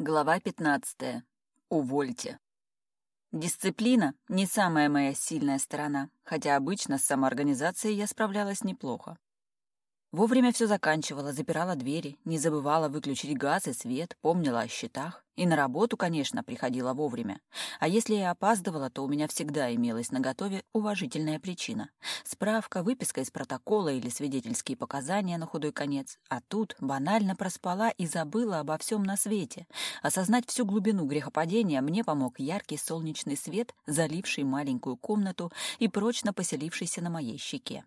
Глава 15. Увольте. Дисциплина – не самая моя сильная сторона, хотя обычно с самоорганизацией я справлялась неплохо. Вовремя все заканчивала, запирала двери, не забывала выключить газ и свет, помнила о счетах. И на работу, конечно, приходила вовремя. А если я опаздывала, то у меня всегда имелась на готове уважительная причина. Справка, выписка из протокола или свидетельские показания на худой конец. А тут банально проспала и забыла обо всем на свете. Осознать всю глубину грехопадения мне помог яркий солнечный свет, заливший маленькую комнату и прочно поселившийся на моей щеке.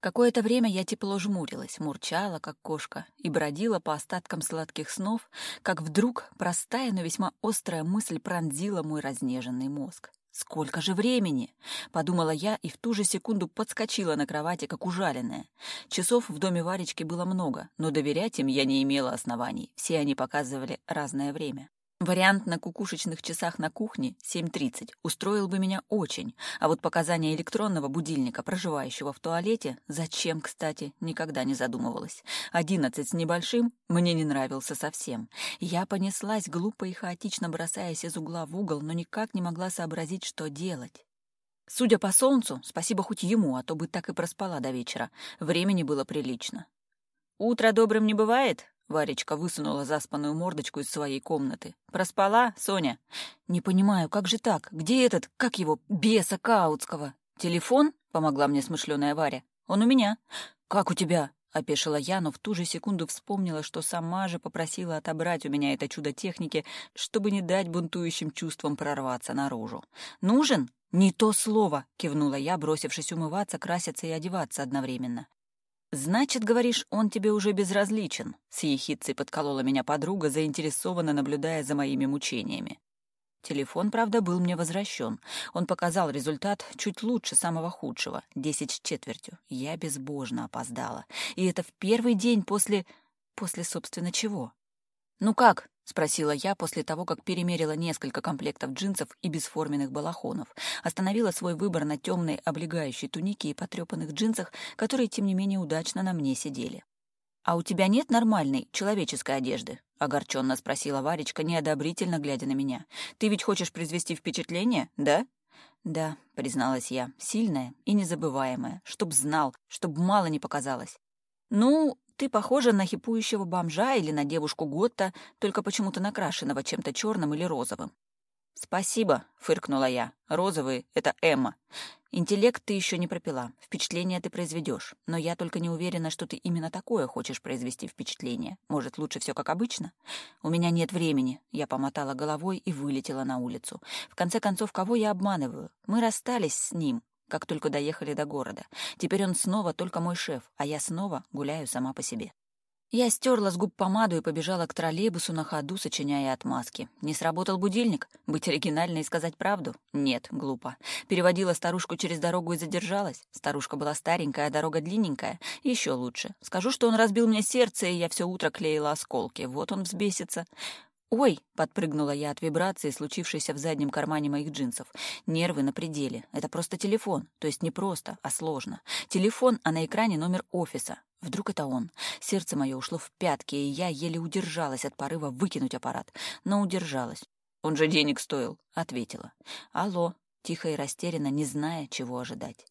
Какое-то время я тепло жмурилась, мурчала, как кошка, и бродила по остаткам сладких снов, как вдруг простая, но весьма острая мысль пронзила мой разнеженный мозг. «Сколько же времени?» — подумала я и в ту же секунду подскочила на кровати, как ужаленная. Часов в доме Варечки было много, но доверять им я не имела оснований, все они показывали разное время. Вариант на кукушечных часах на кухне 7.30 устроил бы меня очень, а вот показания электронного будильника, проживающего в туалете, зачем, кстати, никогда не задумывалась. 11 с небольшим мне не нравился совсем. Я понеслась, глупо и хаотично бросаясь из угла в угол, но никак не могла сообразить, что делать. Судя по солнцу, спасибо хоть ему, а то бы так и проспала до вечера. Времени было прилично. «Утро добрым не бывает?» Варечка высунула заспанную мордочку из своей комнаты. «Проспала, Соня?» «Не понимаю, как же так? Где этот, как его, беса Каутского?» «Телефон?» — помогла мне смышленая Варя. «Он у меня». «Как у тебя?» — опешила я, но в ту же секунду вспомнила, что сама же попросила отобрать у меня это чудо техники, чтобы не дать бунтующим чувствам прорваться наружу. «Нужен?» «Не то слово!» — кивнула я, бросившись умываться, краситься и одеваться одновременно. «Значит, говоришь, он тебе уже безразличен», — с ехидцей подколола меня подруга, заинтересованно наблюдая за моими мучениями. Телефон, правда, был мне возвращен. Он показал результат чуть лучше самого худшего — десять с четвертью. Я безбожно опоздала. И это в первый день после... после, собственно, чего? «Ну как?» Спросила я после того, как перемерила несколько комплектов джинсов и бесформенных балахонов, остановила свой выбор на темной облегающей тунике и потрепанных джинсах, которые, тем не менее, удачно на мне сидели. «А у тебя нет нормальной, человеческой одежды?» — огорченно спросила Варечка, неодобрительно глядя на меня. «Ты ведь хочешь произвести впечатление, да?» «Да», — призналась я, — «сильная и незабываемая, чтоб знал, чтоб мало не показалось». «Ну, ты похожа на хипующего бомжа или на девушку Готта, только почему-то накрашенного чем-то черным или розовым. «Спасибо», — фыркнула я. Розовый — это Эмма. Интеллект ты еще не пропила. Впечатление ты произведешь. Но я только не уверена, что ты именно такое хочешь произвести впечатление. Может, лучше все как обычно? У меня нет времени». Я помотала головой и вылетела на улицу. «В конце концов, кого я обманываю? Мы расстались с ним как только доехали до города. Теперь он снова только мой шеф, а я снова гуляю сама по себе. Я стерла с губ помаду и побежала к троллейбусу на ходу, сочиняя отмазки. Не сработал будильник? Быть оригинальной и сказать правду? Нет, глупо. Переводила старушку через дорогу и задержалась. Старушка была старенькая, а дорога длинненькая. Еще лучше. Скажу, что он разбил мне сердце, и я все утро клеила осколки. Вот он взбесится. «Ой!» — подпрыгнула я от вибрации, случившейся в заднем кармане моих джинсов. Нервы на пределе. Это просто телефон. То есть не просто, а сложно. Телефон, а на экране номер офиса. Вдруг это он. Сердце мое ушло в пятки, и я еле удержалась от порыва выкинуть аппарат. Но удержалась. «Он же денег стоил», — ответила. «Алло», — тихо и растерянно, не зная, чего ожидать.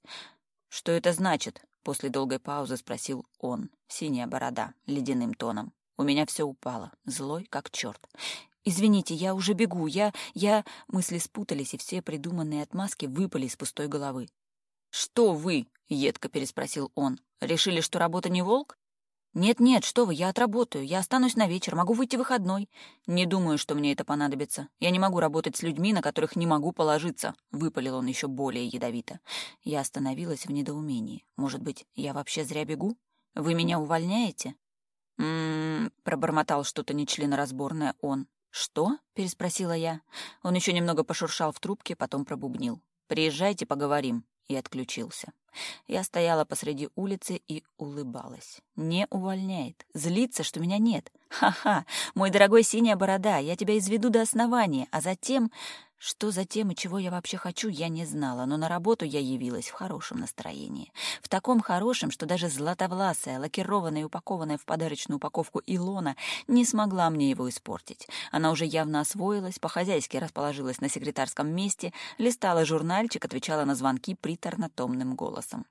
«Что это значит?» — после долгой паузы спросил он. Синяя борода, ледяным тоном. У меня все упало, злой как черт. «Извините, я уже бегу, я... я...» Мысли спутались, и все придуманные отмазки выпали из пустой головы. «Что вы?» — едко переспросил он. «Решили, что работа не волк?» «Нет-нет, что вы, я отработаю, я останусь на вечер, могу выйти выходной. Не думаю, что мне это понадобится. Я не могу работать с людьми, на которых не могу положиться», — выпалил он еще более ядовито. Я остановилась в недоумении. «Может быть, я вообще зря бегу? Вы меня увольняете?» «М пробормотал что-то нечленоразборное он. «Что?» — переспросила я. Он еще немного пошуршал в трубке, потом пробубнил. «Приезжайте, поговорим». И отключился. Я стояла посреди улицы и улыбалась. Не увольняет. Злится, что меня нет. Ха-ха, мой дорогой синяя борода, я тебя изведу до основания, а затем... Что затем и чего я вообще хочу, я не знала, но на работу я явилась в хорошем настроении. В таком хорошем, что даже златовласая, лакированная и упакованная в подарочную упаковку Илона не смогла мне его испортить. Она уже явно освоилась, по-хозяйски расположилась на секретарском месте, листала журнальчик, отвечала на звонки приторно-томным голосом голосом.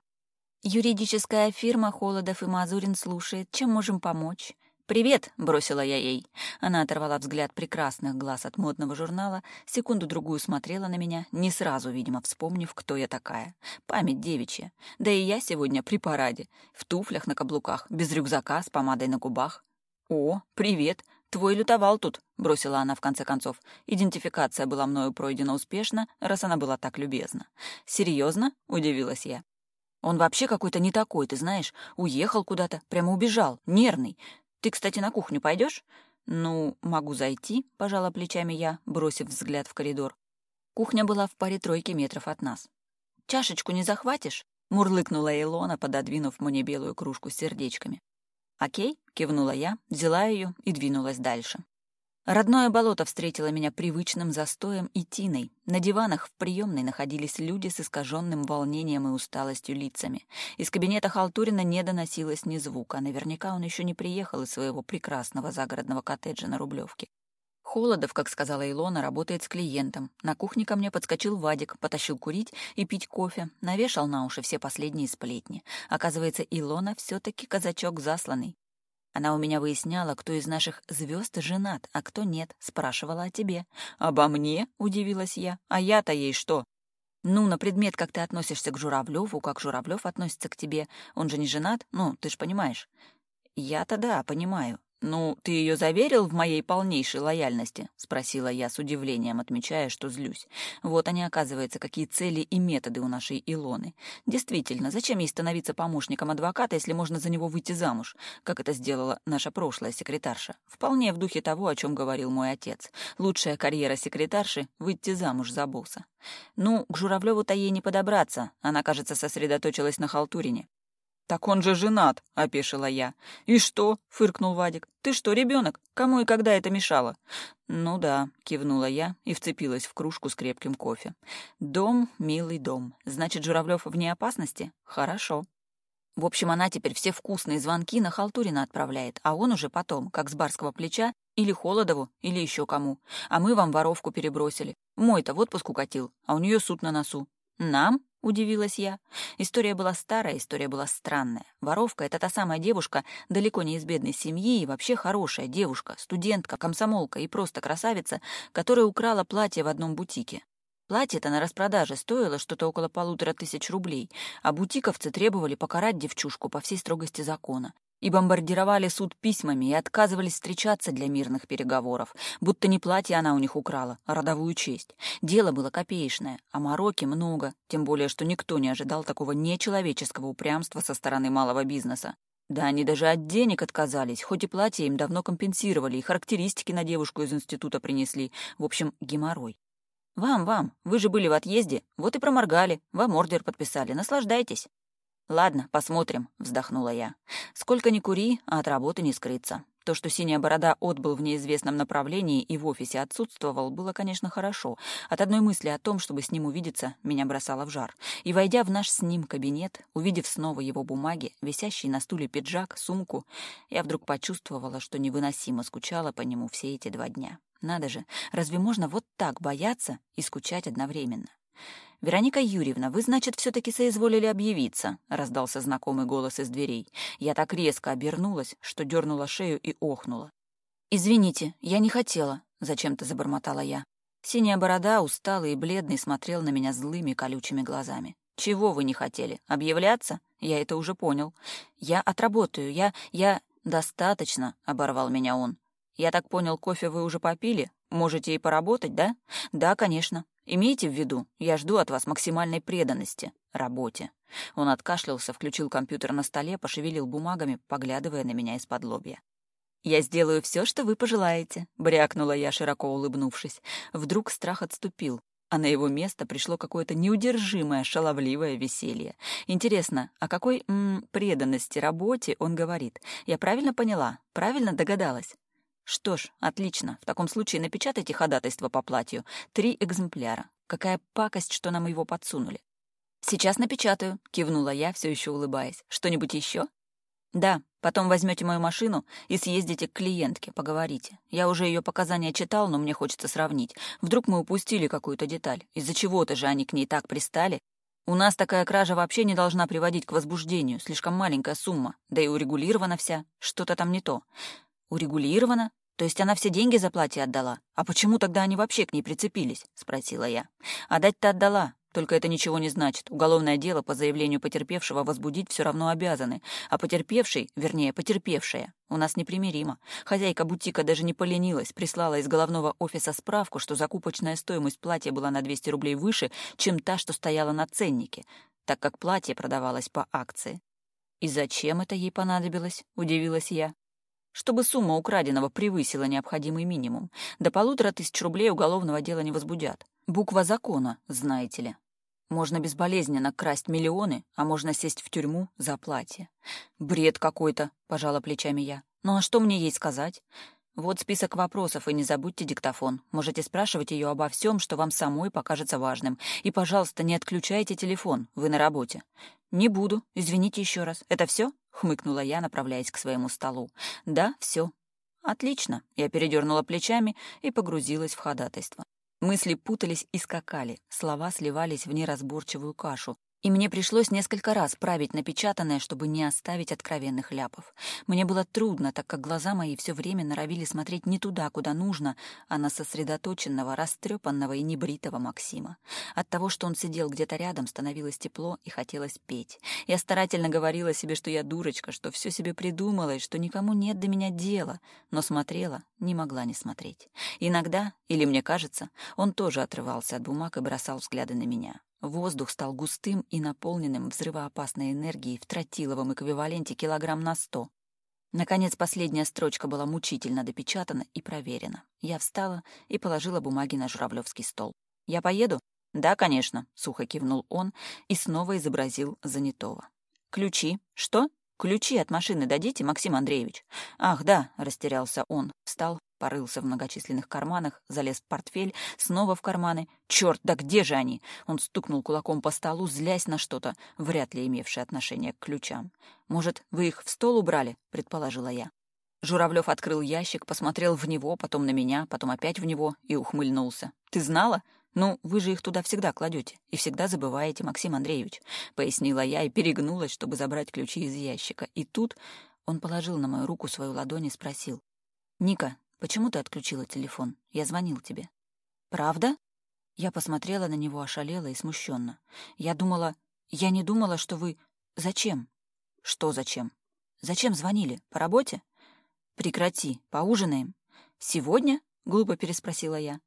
Юридическая фирма Холодов и Мазурин слушает. Чем можем помочь? «Привет!» — бросила я ей. Она оторвала взгляд прекрасных глаз от модного журнала, секунду-другую смотрела на меня, не сразу, видимо, вспомнив, кто я такая. Память девичья. Да и я сегодня при параде. В туфлях на каблуках, без рюкзака, с помадой на губах. «О, привет! Твой лютовал тут!» — бросила она в конце концов. Идентификация была мною пройдена успешно, раз она была так любезна. «Серьезно?» — удивилась я. Он вообще какой-то не такой, ты знаешь. Уехал куда-то, прямо убежал, нервный. Ты, кстати, на кухню пойдешь? Ну, могу зайти, пожала плечами я, бросив взгляд в коридор. Кухня была в паре тройки метров от нас. Чашечку не захватишь? Мурлыкнула Илона, пододвинув мне белую кружку с сердечками. «Окей», — кивнула я, взяла ее и двинулась дальше. Родное болото встретило меня привычным застоем и тиной. На диванах в приемной находились люди с искаженным волнением и усталостью лицами. Из кабинета Халтурина не доносилось ни звука. Наверняка он еще не приехал из своего прекрасного загородного коттеджа на Рублевке. Холодов, как сказала Илона, работает с клиентом. На кухне ко мне подскочил Вадик, потащил курить и пить кофе, навешал на уши все последние сплетни. Оказывается, Илона все-таки казачок засланный. Она у меня выясняла, кто из наших звезд женат, а кто нет, спрашивала о тебе. «Обо мне?» — удивилась я. «А я-то ей что?» «Ну, на предмет, как ты относишься к Журавлеву, как Журавлев относится к тебе. Он же не женат, ну, ты ж понимаешь». «Я-то да, понимаю. «Ну, ты ее заверил в моей полнейшей лояльности?» — спросила я с удивлением, отмечая, что злюсь. Вот они, оказывается, какие цели и методы у нашей Илоны. Действительно, зачем ей становиться помощником адвоката, если можно за него выйти замуж, как это сделала наша прошлая секретарша? Вполне в духе того, о чем говорил мой отец. Лучшая карьера секретарши — выйти замуж за босса. Ну, к Журавлеву-то ей не подобраться. Она, кажется, сосредоточилась на халтурине. «Так он же женат», — опешила я. «И что?» — фыркнул Вадик. «Ты что, ребенок? Кому и когда это мешало?» «Ну да», — кивнула я и вцепилась в кружку с крепким кофе. «Дом, милый дом. Значит, Журавлев вне опасности? Хорошо». В общем, она теперь все вкусные звонки на Халтурина отправляет, а он уже потом, как с барского плеча, или Холодову, или еще кому. А мы вам воровку перебросили. Мой-то в отпуск укатил, а у нее суд на носу. Нам? Удивилась я. История была старая, история была странная. Воровка — это та самая девушка, далеко не из бедной семьи и вообще хорошая девушка, студентка, комсомолка и просто красавица, которая украла платье в одном бутике. Платье-то на распродаже стоило что-то около полутора тысяч рублей, а бутиковцы требовали покарать девчушку по всей строгости закона и бомбардировали суд письмами и отказывались встречаться для мирных переговоров, будто не платье она у них украла, а родовую честь. Дело было копеечное, а мороки много, тем более, что никто не ожидал такого нечеловеческого упрямства со стороны малого бизнеса. Да они даже от денег отказались, хоть и платье им давно компенсировали, и характеристики на девушку из института принесли. В общем, геморрой. «Вам, вам, вы же были в отъезде, вот и проморгали, вам ордер подписали, наслаждайтесь». «Ладно, посмотрим», — вздохнула я. «Сколько ни кури, а от работы не скрыться». То, что синяя борода отбыл в неизвестном направлении и в офисе отсутствовал, было, конечно, хорошо. От одной мысли о том, чтобы с ним увидеться, меня бросало в жар. И, войдя в наш с ним кабинет, увидев снова его бумаги, висящий на стуле пиджак, сумку, я вдруг почувствовала, что невыносимо скучала по нему все эти два дня. Надо же, разве можно вот так бояться и скучать одновременно? «Вероника Юрьевна, вы, значит, все-таки соизволили объявиться», — раздался знакомый голос из дверей. Я так резко обернулась, что дернула шею и охнула. «Извините, я не хотела», — зачем-то забормотала я. Синяя борода, усталый и бледный, смотрел на меня злыми колючими глазами. «Чего вы не хотели? Объявляться? Я это уже понял. Я отработаю, я... я...» «Достаточно», — оборвал меня он. «Я так понял, кофе вы уже попили? Можете и поработать, да?» «Да, конечно. Имейте в виду, я жду от вас максимальной преданности работе. Он откашлялся, включил компьютер на столе, пошевелил бумагами, поглядывая на меня из-под лобья. «Я сделаю все, что вы пожелаете», — брякнула я, широко улыбнувшись. Вдруг страх отступил, а на его место пришло какое-то неудержимое, шаловливое веселье. Интересно, о какой м, преданности работе он говорит? Я правильно поняла? Правильно догадалась? Что ж, отлично. В таком случае напечатайте ходатайство по платью. Три экземпляра. Какая пакость, что нам его подсунули. Сейчас напечатаю, кивнула я, все еще улыбаясь. Что-нибудь еще? Да, потом возьмете мою машину и съездите к клиентке, поговорите. Я уже ее показания читал, но мне хочется сравнить. Вдруг мы упустили какую-то деталь. Из-за чего-то же они к ней так пристали. У нас такая кража вообще не должна приводить к возбуждению. Слишком маленькая сумма. Да и урегулирована вся. Что-то там не то. Урегулирована? То есть она все деньги за платье отдала? А почему тогда они вообще к ней прицепились?» — спросила я. А дать-то отдала. Только это ничего не значит. Уголовное дело по заявлению потерпевшего возбудить все равно обязаны. А потерпевший, вернее, потерпевшая, у нас непримиримо. Хозяйка бутика даже не поленилась, прислала из головного офиса справку, что закупочная стоимость платья была на 200 рублей выше, чем та, что стояла на ценнике, так как платье продавалось по акции. «И зачем это ей понадобилось?» — удивилась я чтобы сумма украденного превысила необходимый минимум. До полутора тысяч рублей уголовного дела не возбудят. Буква закона, знаете ли. Можно безболезненно красть миллионы, а можно сесть в тюрьму за платье. Бред какой-то, пожала плечами я. Ну а что мне ей сказать? Вот список вопросов, и не забудьте диктофон. Можете спрашивать ее обо всем, что вам самой покажется важным. И, пожалуйста, не отключайте телефон, вы на работе. Не буду, извините еще раз. Это все? хмыкнула я, направляясь к своему столу. Да, все. Отлично. Я передернула плечами и погрузилась в ходатайство. Мысли путались и скакали, слова сливались в неразборчивую кашу, и мне пришлось несколько раз править напечатанное, чтобы не оставить откровенных ляпов. Мне было трудно, так как глаза мои все время норовили смотреть не туда, куда нужно, а на сосредоточенного, растрепанного и небритого Максима. От того, что он сидел где-то рядом, становилось тепло и хотелось петь. Я старательно говорила себе, что я дурочка, что все себе придумала и что никому нет до меня дела, но смотрела, не могла не смотреть. Иногда, или мне кажется, он тоже отрывался от бумаг и бросал взгляды на меня. Воздух стал густым и наполненным взрывоопасной энергией в тротиловом эквиваленте килограмм на сто. Наконец, последняя строчка была мучительно допечатана и проверена. Я встала и положила бумаги на журавлевский стол. «Я поеду?» «Да, конечно», — сухо кивнул он и снова изобразил занятого. «Ключи? Что? Ключи от машины дадите, Максим Андреевич?» «Ах, да», — растерялся он, встал, порылся в многочисленных карманах, залез в портфель, снова в карманы. «Черт, да где же они?» Он стукнул кулаком по столу, злясь на что-то, вряд ли имевшее отношение к ключам. «Может, вы их в стол убрали?» — предположила я. Журавлев открыл ящик, посмотрел в него, потом на меня, потом опять в него и ухмыльнулся. «Ты знала? Ну, вы же их туда всегда кладете и всегда забываете, Максим Андреевич», — пояснила я и перегнулась, чтобы забрать ключи из ящика. И тут он положил на мою руку свою ладонь и спросил. «Ника, Почему ты отключила телефон? Я звонил тебе. Правда? Я посмотрела на него ошалела и смущенно. Я думала... Я не думала, что вы... Зачем? Что зачем? Зачем звонили? По работе? Прекрати, поужинаем. Сегодня? Глупо переспросила я.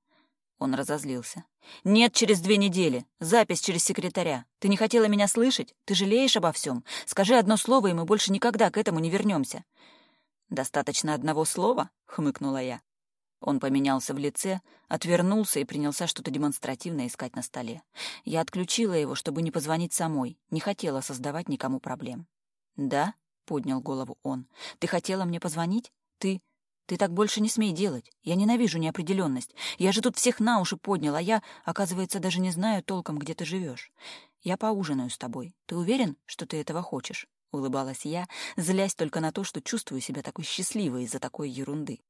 Он разозлился. «Нет, через две недели. Запись через секретаря. Ты не хотела меня слышать? Ты жалеешь обо всем? Скажи одно слово, и мы больше никогда к этому не вернемся. «Достаточно одного слова», — хмыкнула я. Он поменялся в лице, отвернулся и принялся что-то демонстративно искать на столе. Я отключила его, чтобы не позвонить самой, не хотела создавать никому проблем. «Да?» — поднял голову он. «Ты хотела мне позвонить? Ты...» «Ты так больше не смей делать. Я ненавижу неопределенность. Я же тут всех на уши поднял, а я, оказывается, даже не знаю толком, где ты живешь. Я поужинаю с тобой. Ты уверен, что ты этого хочешь?» — улыбалась я, злясь только на то, что чувствую себя такой счастливой из-за такой ерунды.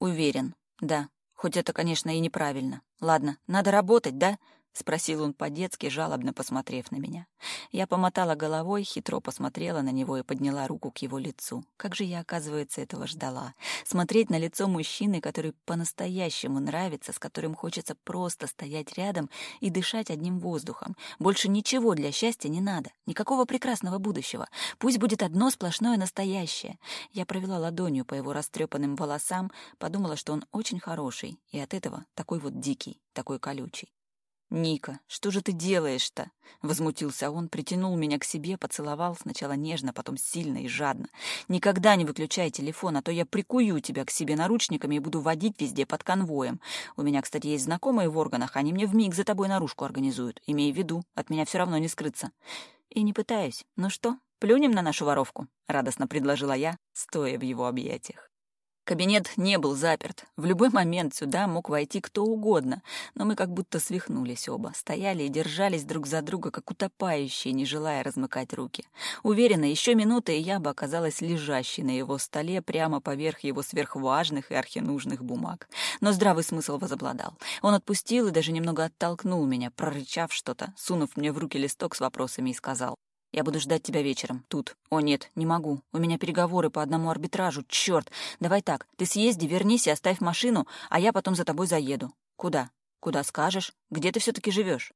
«Уверен, да. Хоть это, конечно, и неправильно. Ладно, надо работать, да? — спросил он по-детски, жалобно посмотрев на меня. Я помотала головой, хитро посмотрела на него и подняла руку к его лицу. Как же я, оказывается, этого ждала. Смотреть на лицо мужчины, который по-настоящему нравится, с которым хочется просто стоять рядом и дышать одним воздухом. Больше ничего для счастья не надо, никакого прекрасного будущего. Пусть будет одно сплошное настоящее. Я провела ладонью по его растрепанным волосам, подумала, что он очень хороший, и от этого такой вот дикий, такой колючий. «Ника, что же ты делаешь-то?» Возмутился он, притянул меня к себе, поцеловал сначала нежно, потом сильно и жадно. «Никогда не выключай телефон, а то я прикую тебя к себе наручниками и буду водить везде под конвоем. У меня, кстати, есть знакомые в органах, они мне вмиг за тобой наружку организуют. Имей в виду, от меня все равно не скрыться». «И не пытаюсь. Ну что, плюнем на нашу воровку?» — радостно предложила я, стоя в его объятиях. Кабинет не был заперт. В любой момент сюда мог войти кто угодно, но мы как будто свихнулись оба, стояли и держались друг за друга, как утопающие, не желая размыкать руки. Уверена, еще минута, и я бы оказалась лежащей на его столе прямо поверх его сверхважных и архинужных бумаг. Но здравый смысл возобладал. Он отпустил и даже немного оттолкнул меня, прорычав что-то, сунув мне в руки листок с вопросами и сказал я буду ждать тебя вечером. Тут. О, нет, не могу. У меня переговоры по одному арбитражу. Черт. Давай так. Ты съезди, вернись и оставь машину, а я потом за тобой заеду. Куда? Куда скажешь? Где ты все-таки живешь?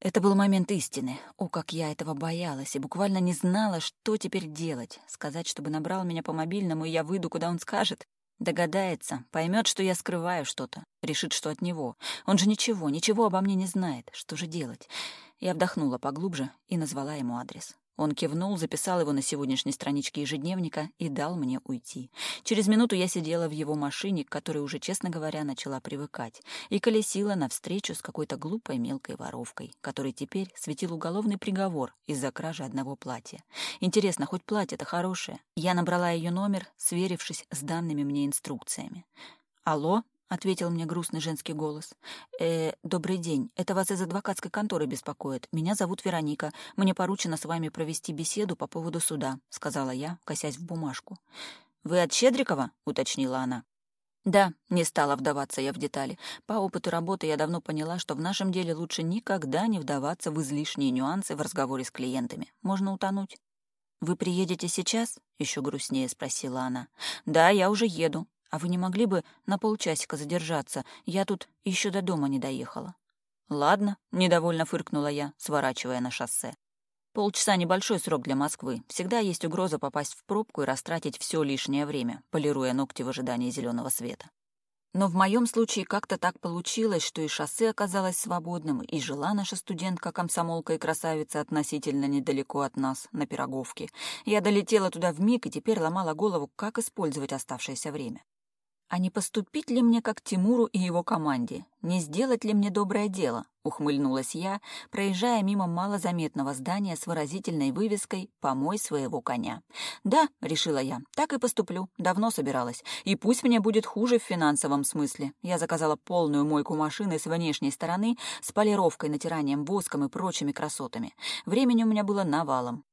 Это был момент истины. О, как я этого боялась и буквально не знала, что теперь делать. Сказать, чтобы набрал меня по мобильному, и я выйду, куда он скажет. Догадается, поймет, что я скрываю что-то, решит, что от него. Он же ничего, ничего обо мне не знает. Что же делать? Я вдохнула поглубже и назвала ему адрес. Он кивнул, записал его на сегодняшней страничке ежедневника и дал мне уйти. Через минуту я сидела в его машине, к которой уже, честно говоря, начала привыкать, и колесила навстречу с какой-то глупой мелкой воровкой, которой теперь светил уголовный приговор из-за кражи одного платья. Интересно, хоть платье-то хорошее? Я набрала ее номер, сверившись с данными мне инструкциями. «Алло?» — ответил мне грустный женский голос. «Э, «Добрый день. Это вас из адвокатской конторы беспокоит. Меня зовут Вероника. Мне поручено с вами провести беседу по поводу суда», — сказала я, косясь в бумажку. «Вы от Щедрикова?» — уточнила она. Да, не стала вдаваться я в детали. По опыту работы я давно поняла, что в нашем деле лучше никогда не вдаваться в излишние нюансы в разговоре с клиентами. Можно утонуть. «Вы приедете сейчас?» — еще грустнее спросила она. «Да, я уже еду», «А вы не могли бы на полчасика задержаться? Я тут еще до дома не доехала». «Ладно», — недовольно фыркнула я, сворачивая на шоссе. «Полчаса — небольшой срок для Москвы. Всегда есть угроза попасть в пробку и растратить все лишнее время, полируя ногти в ожидании зеленого света». Но в моем случае как-то так получилось, что и шоссе оказалось свободным, и жила наша студентка-комсомолка и красавица относительно недалеко от нас, на Пироговке. Я долетела туда в миг и теперь ломала голову, как использовать оставшееся время. «А не поступить ли мне как Тимуру и его команде? Не сделать ли мне доброе дело?» — ухмыльнулась я, проезжая мимо малозаметного здания с выразительной вывеской «Помой своего коня». «Да», — решила я, — «так и поступлю. Давно собиралась. И пусть мне будет хуже в финансовом смысле. Я заказала полную мойку машины с внешней стороны, с полировкой, натиранием воском и прочими красотами. Времени у меня было навалом.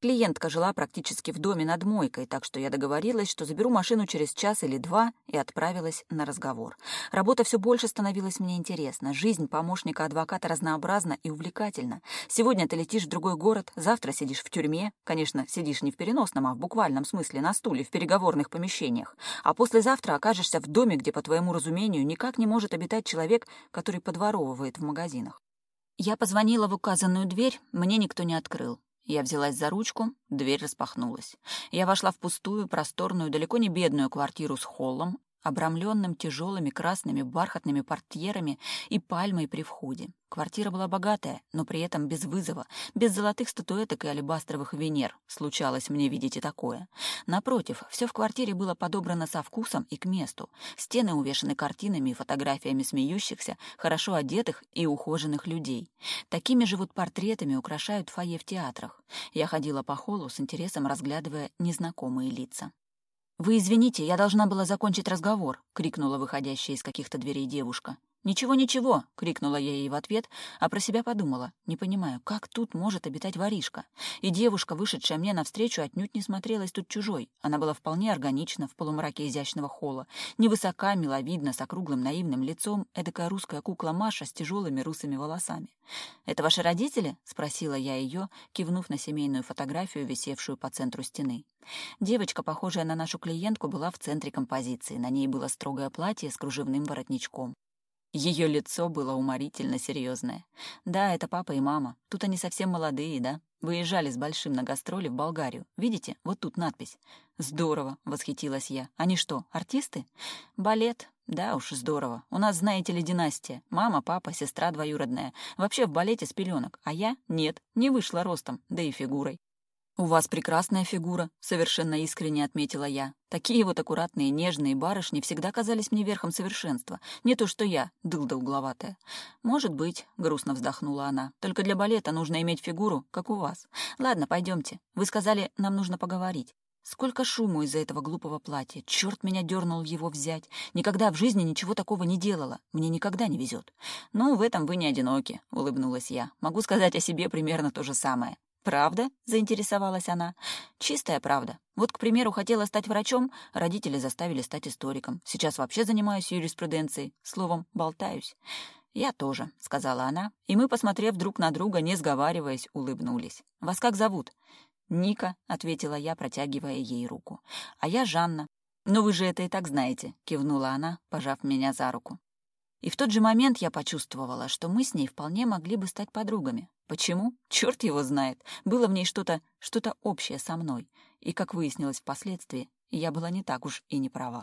Клиентка жила практически в доме над мойкой, так что я договорилась, что заберу машину через час или два и отправилась на разговор. Работа все больше становилась мне интересна. Жизнь помощника-адвоката разнообразна и увлекательна. Сегодня ты летишь в другой город, завтра сидишь в тюрьме. Конечно, сидишь не в переносном, а в буквальном смысле на стуле, в переговорных помещениях. А послезавтра окажешься в доме, где, по твоему разумению, никак не может обитать человек, который подворовывает в магазинах. Я позвонила в указанную дверь, мне никто не открыл. Я взялась за ручку, дверь распахнулась. Я вошла в пустую, просторную, далеко не бедную квартиру с холлом, обрамленным тяжелыми красными бархатными портьерами и пальмой при входе. Квартира была богатая, но при этом без вызова, без золотых статуэток и алебастровых Венер. Случалось мне видеть и такое. Напротив, все в квартире было подобрано со вкусом и к месту. Стены увешаны картинами и фотографиями смеющихся, хорошо одетых и ухоженных людей. Такими живут портретами украшают фойе в театрах. Я ходила по холлу с интересом, разглядывая незнакомые лица вы извините я должна была закончить разговор крикнула выходящая из каких то дверей девушка. «Ничего, ничего!» — крикнула я ей в ответ, а про себя подумала, не понимаю, как тут может обитать воришка. И девушка, вышедшая мне навстречу, отнюдь не смотрелась тут чужой. Она была вполне органична в полумраке изящного холла. Невысока, миловидна, с округлым наивным лицом, эдакая русская кукла Маша с тяжелыми русыми волосами. «Это ваши родители?» — спросила я ее, кивнув на семейную фотографию, висевшую по центру стены. Девочка, похожая на нашу клиентку, была в центре композиции. На ней было строгое платье с кружевным воротничком. Ее лицо было уморительно серьезное. «Да, это папа и мама. Тут они совсем молодые, да? Выезжали с большим на гастроли в Болгарию. Видите, вот тут надпись. Здорово!» — восхитилась я. «Они что, артисты?» «Балет. Да уж, здорово. У нас, знаете ли, династия. Мама, папа, сестра двоюродная. Вообще в балете с пеленок. А я? Нет, не вышла ростом, да и фигурой. «У вас прекрасная фигура», — совершенно искренне отметила я. «Такие вот аккуратные, нежные барышни всегда казались мне верхом совершенства. Не то что я, дылда угловатая». «Может быть», — грустно вздохнула она. «Только для балета нужно иметь фигуру, как у вас. Ладно, пойдемте. Вы сказали, нам нужно поговорить». Сколько шуму из-за этого глупого платья. Черт меня дернул его взять. Никогда в жизни ничего такого не делала. Мне никогда не везет. Ну, в этом вы не одиноки, улыбнулась я. Могу сказать о себе примерно то же самое. «Правда?» — заинтересовалась она. «Чистая правда. Вот, к примеру, хотела стать врачом, родители заставили стать историком. Сейчас вообще занимаюсь юриспруденцией. Словом, болтаюсь». «Я тоже», — сказала она, и мы, посмотрев друг на друга, не сговариваясь, улыбнулись. «Вас как зовут?» «Ника», — ответила я, протягивая ей руку. «А я Жанна». Но вы же это и так знаете», — кивнула она, пожав меня за руку. И в тот же момент я почувствовала, что мы с ней вполне могли бы стать подругами. Почему? Черт его знает. Было в ней что-то, что-то общее со мной. И, как выяснилось впоследствии, я была не так уж и не права.